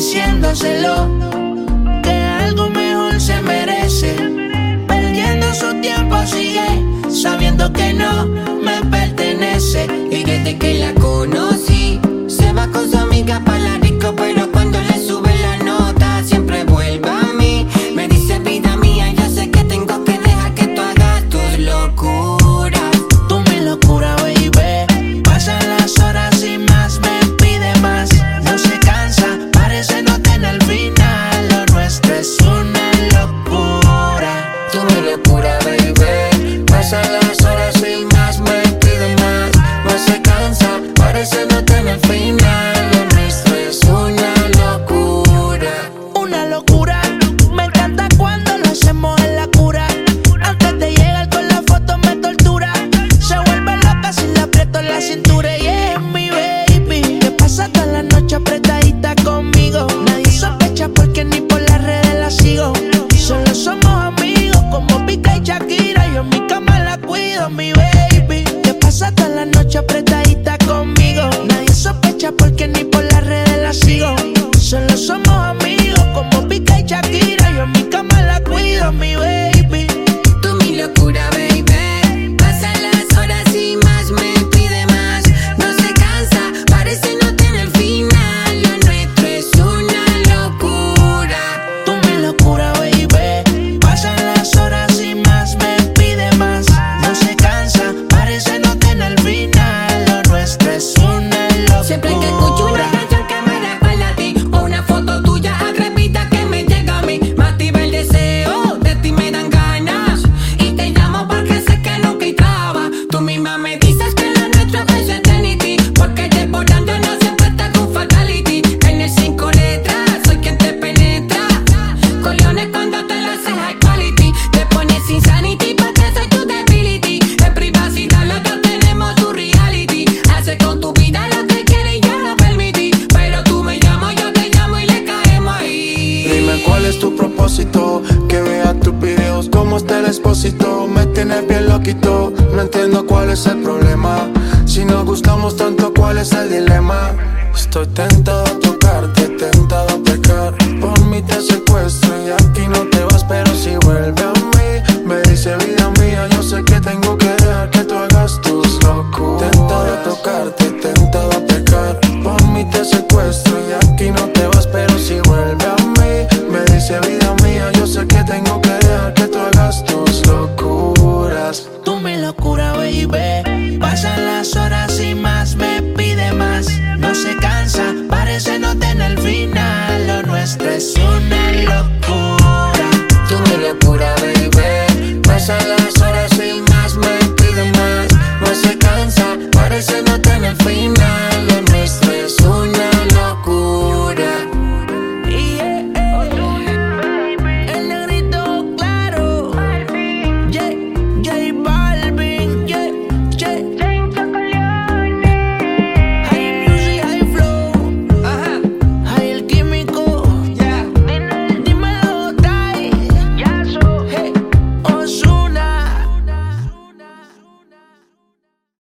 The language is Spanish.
diciéndoselo que algo mejor se merece. Perdiendo su tiempo sigue sabiendo que no me pertenece y desde que la conocí se va con su amiga para la mi cama la cuido, mi baby. Te pasas toda la noche apretadita conmigo. Nadie sospecha porque ni como este despósito Me tienes bien loquito, no entiendo cuál es el problema. Si nos gustamos tanto, ¿cuál es el dilema? Estoy tentado a tocarte, tentado a pecar. Por mí te secuestro.